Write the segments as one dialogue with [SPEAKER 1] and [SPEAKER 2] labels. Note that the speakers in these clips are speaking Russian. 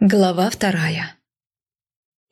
[SPEAKER 1] Глава вторая.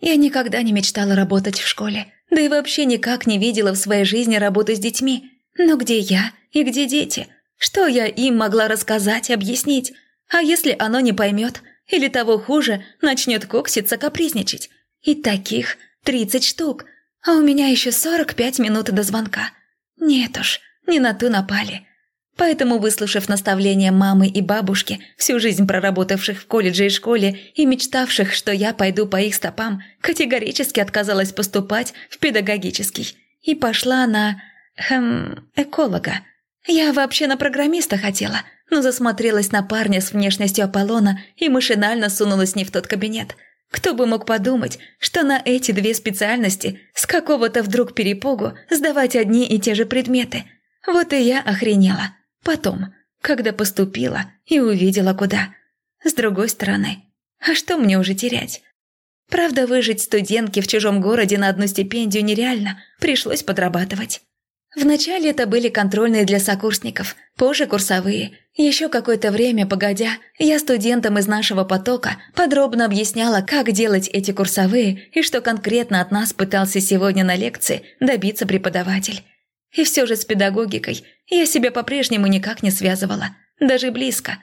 [SPEAKER 1] Я никогда не мечтала работать в школе, да и вообще никак не видела в своей жизни работу с детьми. Но где я и где дети? Что я им могла рассказать, объяснить? А если оно не поймет? Или того хуже, начнет кокситься, капризничать? И таких 30 штук, а у меня еще 45 минут до звонка. Нет уж, не на ту напали. Поэтому, выслушав наставления мамы и бабушки, всю жизнь проработавших в колледже и школе и мечтавших, что я пойду по их стопам, категорически отказалась поступать в педагогический. И пошла на... Хм, эколога. Я вообще на программиста хотела, но засмотрелась на парня с внешностью Аполлона и машинально сунулась не в тот кабинет. Кто бы мог подумать, что на эти две специальности с какого-то вдруг перепугу сдавать одни и те же предметы. Вот и я охренела. Потом, когда поступила и увидела куда. С другой стороны, а что мне уже терять? Правда, выжить студентке в чужом городе на одну стипендию нереально, пришлось подрабатывать. Вначале это были контрольные для сокурсников, позже курсовые. Еще какое-то время погодя, я студентам из нашего потока подробно объясняла, как делать эти курсовые и что конкретно от нас пытался сегодня на лекции добиться преподаватель. И все же с педагогикой я себя по-прежнему никак не связывала, даже близко.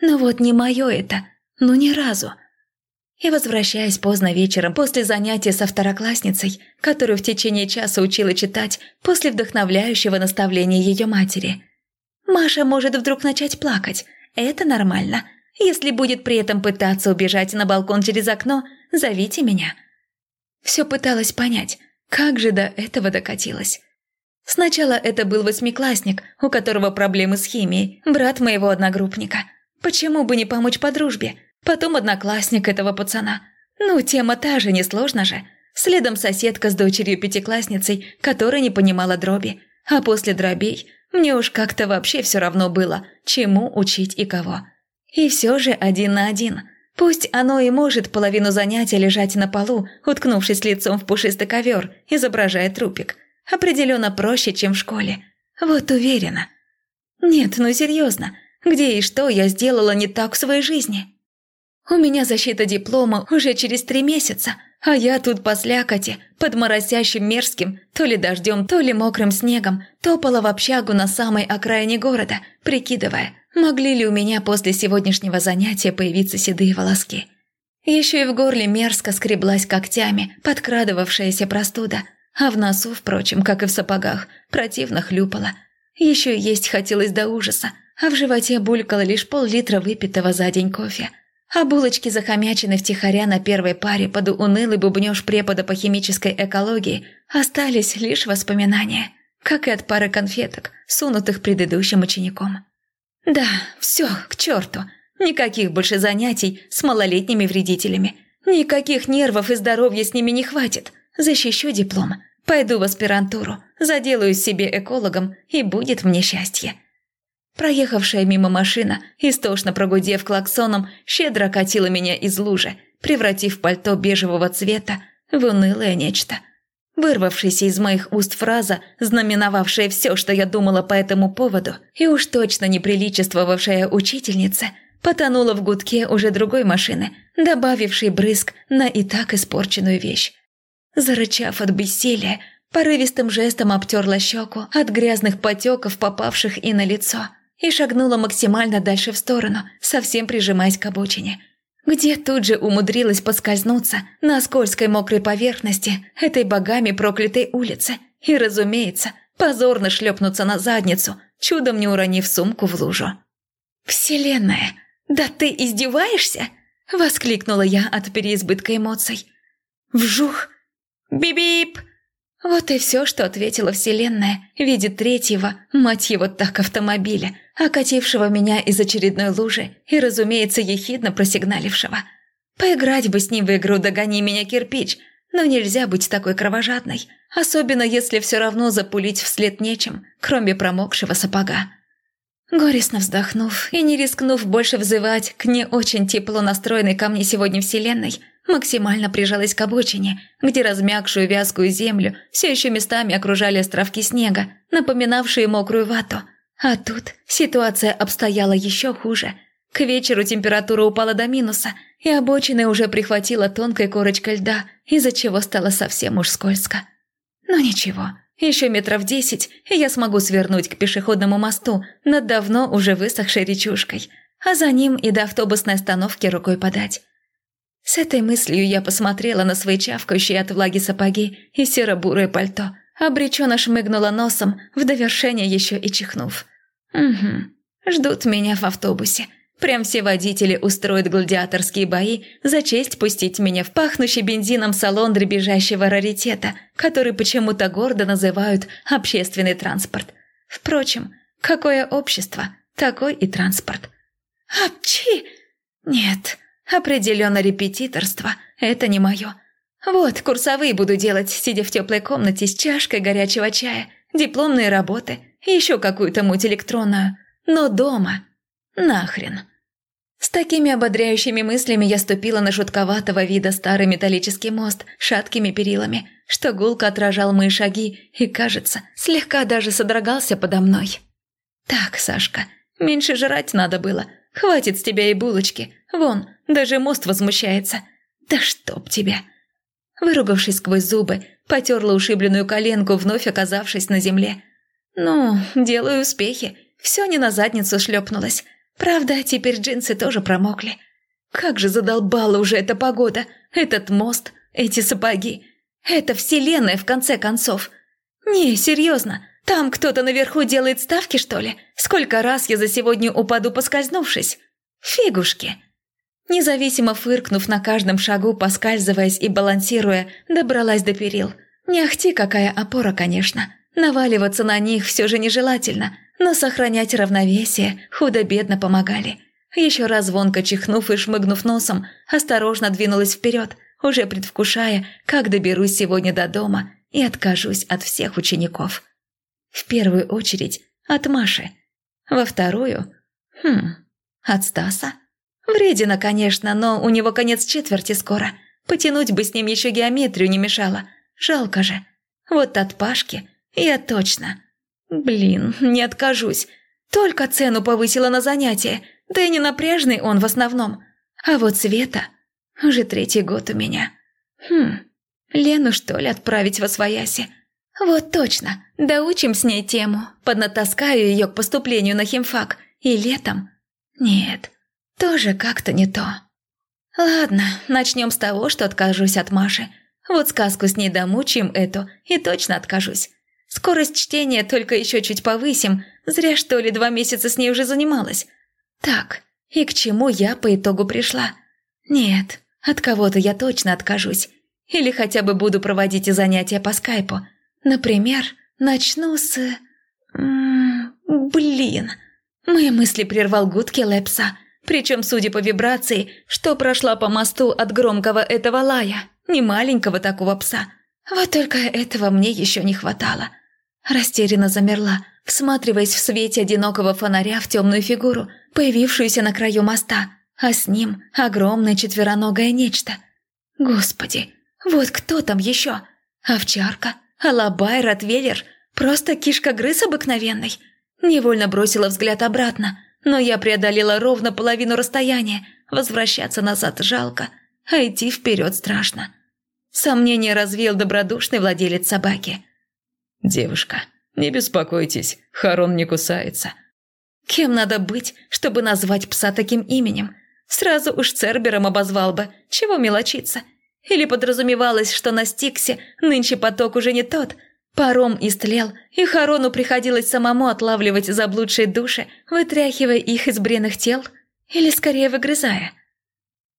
[SPEAKER 1] Но вот не мое это, ну ни разу. И возвращаясь поздно вечером после занятия со второклассницей, которую в течение часа учила читать после вдохновляющего наставления ее матери. Маша может вдруг начать плакать, это нормально. Если будет при этом пытаться убежать на балкон через окно, зовите меня. Все пыталась понять, как же до этого докатилась. Сначала это был восьмиклассник, у которого проблемы с химией, брат моего одногруппника. Почему бы не помочь по дружбе? Потом одноклассник этого пацана. Ну, тема та же, несложно же. Следом соседка с дочерью-пятиклассницей, которая не понимала дроби. А после дробей мне уж как-то вообще все равно было, чему учить и кого. И все же один на один. Пусть оно и может половину занятия лежать на полу, уткнувшись лицом в пушистый ковер, изображая трупик – Определенно проще, чем в школе. Вот уверена. Нет, ну серьезно, где и что я сделала не так в своей жизни? У меня защита диплома уже через три месяца, а я тут по слякоти, под моросящим мерзким, то ли дождем, то ли мокрым снегом, топала в общагу на самой окраине города, прикидывая, могли ли у меня после сегодняшнего занятия появиться седые волоски. Еще и в горле мерзко скреблась когтями подкрадывавшаяся простуда – а в носу, впрочем, как и в сапогах, противно хлюпало. Еще есть хотелось до ужаса, а в животе булькало лишь пол-литра выпитого за день кофе. А булочки захомячены втихаря на первой паре под унылый бубнёж препода по химической экологии остались лишь воспоминания, как и от пары конфеток, сунутых предыдущим учеником. Да, все, к черту. Никаких больше занятий с малолетними вредителями. Никаких нервов и здоровья с ними не хватит. Защищу диплом. Пойду в аспирантуру, заделаюсь себе экологом, и будет мне счастье. Проехавшая мимо машина, истошно прогудев клаксоном, щедро катила меня из лужи, превратив пальто бежевого цвета в унылое нечто. Вырвавшаяся из моих уст фраза, знаменовавшая все, что я думала по этому поводу, и уж точно неприличествовавшая учительнице, потонула в гудке уже другой машины, добавившей брызг на и так испорченную вещь. Зарычав от бессилия, порывистым жестом обтерла щеку от грязных потеков, попавших и на лицо, и шагнула максимально дальше в сторону, совсем прижимаясь к обочине, где тут же умудрилась поскользнуться на скользкой мокрой поверхности этой богами проклятой улицы и, разумеется, позорно шлепнуться на задницу, чудом не уронив сумку в лужу. «Вселенная, да ты издеваешься?» – воскликнула я от переизбытка эмоций. «Вжух!» «Бип-бип!» Вот и все, что ответила Вселенная в виде третьего, мать его так, автомобиля, окатившего меня из очередной лужи и, разумеется, ехидно просигналившего. Поиграть бы с ним в игру «Догони меня, кирпич», но нельзя быть такой кровожадной, особенно если все равно запулить вслед нечем, кроме промокшего сапога. Горестно вздохнув и не рискнув больше взывать к не очень тепло настроенной ко мне сегодня Вселенной, максимально прижалась к обочине, где размягшую вязкую землю все еще местами окружали островки снега, напоминавшие мокрую вату. А тут ситуация обстояла еще хуже. К вечеру температура упала до минуса, и обочины уже прихватила тонкой корочкой льда, из-за чего стало совсем уж скользко. Но ничего, еще метров десять, и я смогу свернуть к пешеходному мосту над давно уже высохшей речушкой, а за ним и до автобусной остановки рукой подать. С этой мыслью я посмотрела на свои чавкающие от влаги сапоги и серо-бурое пальто, обреченно шмыгнула носом, в довершение еще и чихнув. «Угу, ждут меня в автобусе». Прям все водители устроят гладиаторские бои за честь пустить меня в пахнущий бензином салон дребезжащего раритета, который почему-то гордо называют общественный транспорт. Впрочем, какое общество, такой и транспорт. Апчи! Нет, определенно репетиторство – это не мое. Вот, курсовые буду делать, сидя в теплой комнате с чашкой горячего чая, дипломные работы, еще какую-то муть электронную. Но дома – Нахрен. С такими ободряющими мыслями я ступила на жутковатого вида старый металлический мост шаткими перилами, что гулко отражал мои шаги и, кажется, слегка даже содрогался подо мной. «Так, Сашка, меньше жрать надо было. Хватит с тебя и булочки. Вон, даже мост возмущается. Да чтоб тебя!» Выругавшись сквозь зубы, потерла ушибленную коленку, вновь оказавшись на земле. «Ну, делаю успехи. Все не на задницу шлепнулось. Правда, теперь джинсы тоже промокли. Как же задолбала уже эта погода, этот мост, эти сапоги. Это вселенная, в конце концов. Не, серьезно, там кто-то наверху делает ставки, что ли? Сколько раз я за сегодня упаду, поскользнувшись? Фигушки. Независимо фыркнув на каждом шагу, поскальзываясь и балансируя, добралась до перил. Не ахти какая опора, конечно. Наваливаться на них все же нежелательно – но сохранять равновесие худо-бедно помогали. Еще раз звонко чихнув и шмыгнув носом, осторожно двинулась вперед, уже предвкушая, как доберусь сегодня до дома и откажусь от всех учеников. В первую очередь от Маши, во вторую... Хм, от Стаса? Вредина, конечно, но у него конец четверти скоро. Потянуть бы с ним еще геометрию не мешало. Жалко же. Вот от Пашки я точно Блин, не откажусь. Только цену повысила на занятие, да и не напряжный он в основном. А вот Света уже третий год у меня. Хм, Лену что ли отправить во свояси? Вот точно, доучим с ней тему, поднатаскаю ее к поступлению на химфак. И летом? Нет, тоже как-то не то. Ладно, начнем с того, что откажусь от Маши. Вот сказку с ней домучим эту, и точно откажусь. Скорость чтения только еще чуть повысим. Зря, что ли, два месяца с ней уже занималась. Так, и к чему я по итогу пришла? Нет, от кого-то я точно откажусь. Или хотя бы буду проводить занятия по скайпу. Например, начну с... М -м, блин. Мои мысли прервал гудки Лепса. Причем, судя по вибрации, что прошла по мосту от громкого этого лая. Не маленького такого пса. Вот только этого мне еще не хватало. Растерянно замерла, всматриваясь в свете одинокого фонаря в темную фигуру, появившуюся на краю моста, а с ним огромное четвероногое нечто. Господи, вот кто там еще? Овчарка? Алабай, Ротвейлер? Просто кишка-грыз обыкновенный? Невольно бросила взгляд обратно, но я преодолела ровно половину расстояния. Возвращаться назад жалко, а идти вперед страшно. Сомнение развеял добродушный владелец собаки –
[SPEAKER 2] «Девушка, не беспокойтесь, Харон не кусается».
[SPEAKER 1] «Кем надо быть, чтобы назвать пса таким именем? Сразу уж Цербером обозвал бы, чего мелочиться? Или подразумевалось, что на Стиксе нынче поток уже не тот?» Паром истлел, и Харону приходилось самому отлавливать заблудшие души, вытряхивая их из бренных тел, или скорее выгрызая.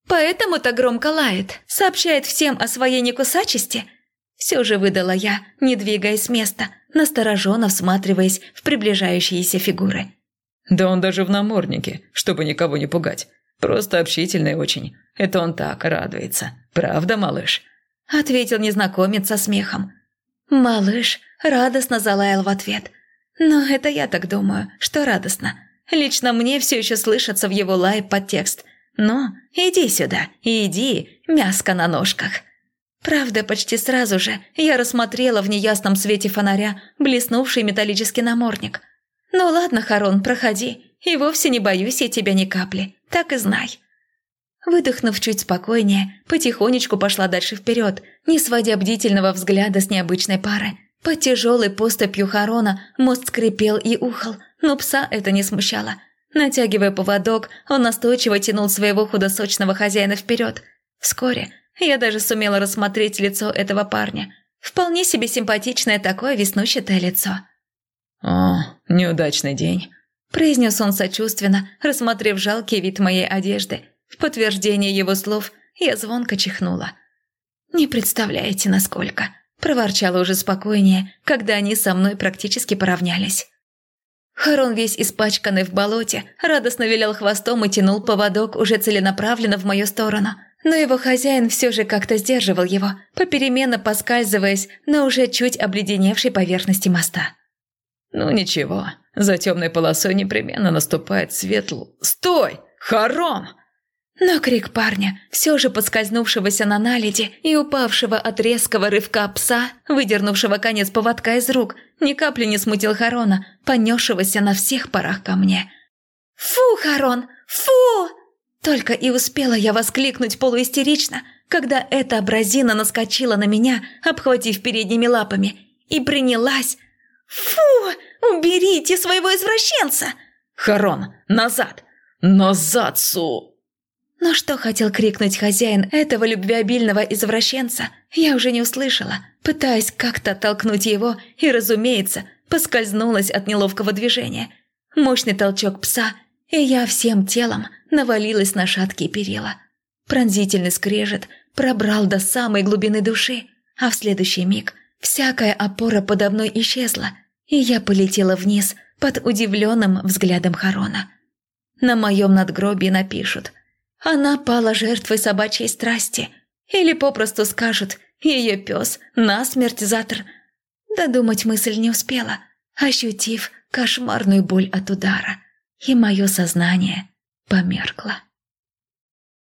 [SPEAKER 1] Поэтому-то громко лает, сообщает всем о своей некусачести – все же выдала я, не двигаясь с места, настороженно всматриваясь в приближающиеся фигуры.
[SPEAKER 2] «Да он даже в наморднике, чтобы никого не пугать. Просто общительный очень. Это он так радуется. Правда, малыш?»
[SPEAKER 1] Ответил незнакомец со смехом. Малыш радостно залаял в ответ. «Но это я так думаю, что радостно. Лично мне все еще слышится в его лае подтекст. «Ну, иди сюда, иди, мяско на ножках». Правда, почти сразу же я рассмотрела в неясном свете фонаря блеснувший металлический намордник. «Ну ладно, Харон, проходи. И вовсе не боюсь я тебя ни капли. Так и знай». Выдохнув чуть спокойнее, потихонечку пошла дальше вперед, не сводя бдительного взгляда с необычной пары. Под тяжелой поступью Харона мост скрипел и ухал, но пса это не смущало. Натягивая поводок, он настойчиво тянул своего худосочного хозяина вперед. Вскоре я даже сумела рассмотреть лицо этого парня. Вполне себе симпатичное такое веснущатое лицо.
[SPEAKER 2] «О, неудачный день», – произнес он сочувственно,
[SPEAKER 1] рассмотрев жалкий вид моей одежды. В подтверждение его слов я звонко чихнула. «Не представляете, насколько», – проворчала уже спокойнее, когда они со мной практически поравнялись. Харон, весь испачканный в болоте, радостно вилял хвостом и тянул поводок уже целенаправленно в мою сторону. Но его хозяин все же как-то сдерживал его, попеременно поскальзываясь на уже чуть обледеневшей поверхности моста.
[SPEAKER 2] «Ну ничего, за темной полосой непременно наступает светл. Стой! Харон!»
[SPEAKER 1] Но крик парня, все же подскользнувшегося на наледи и упавшего от резкого рывка пса, выдернувшего конец поводка из рук, ни капли не смутил Харона, понесшегося на всех парах ко мне. «Фу, Харон! Фу!» Только и успела я воскликнуть полуистерично, когда эта абразина наскочила на меня, обхватив передними лапами, и принялась «Фу! Уберите своего извращенца!»
[SPEAKER 2] «Харон, назад! Назад, Су!»
[SPEAKER 1] Но что хотел крикнуть хозяин этого любвеобильного извращенца, я уже не услышала, пытаясь как-то толкнуть его и, разумеется, поскользнулась от неловкого движения. Мощный толчок пса, и я всем телом навалилась на шаткие перила. Пронзительный скрежет пробрал до самой глубины души, а в следующий миг Всякая опора подо мной исчезла, и я полетела вниз под удивленным взглядом Харона. На моем надгробии напишут «Она пала жертвой собачьей страсти» или попросту скажут «Ее пес насмерть затр». Додумать мысль не успела, ощутив кошмарную боль от удара, и мое сознание померкло.